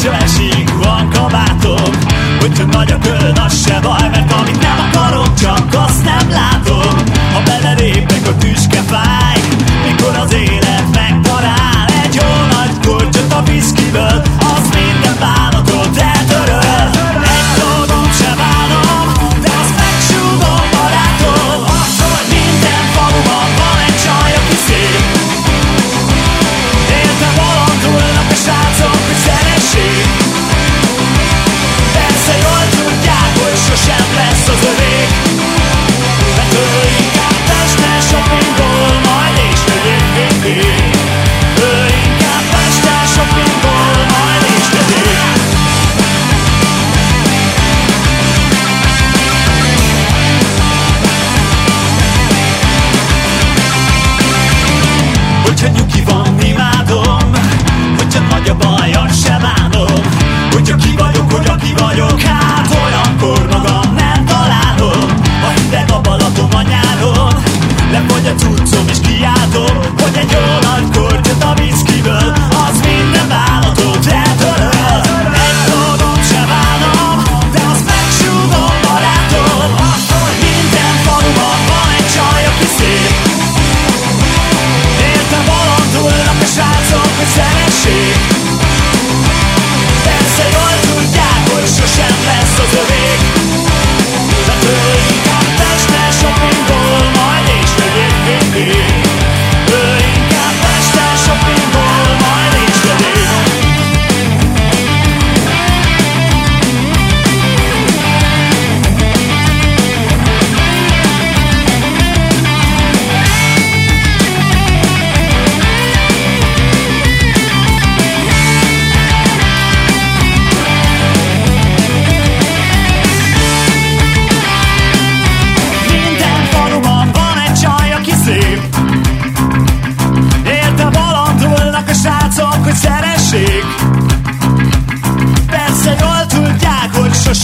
Hogyha esik van kabátom. Hogyha nagy a köd, az se baj Mert amit nem akarok, csak azt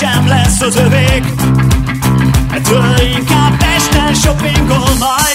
sem lesz az övék. Ettől inkább este shoppingol majd.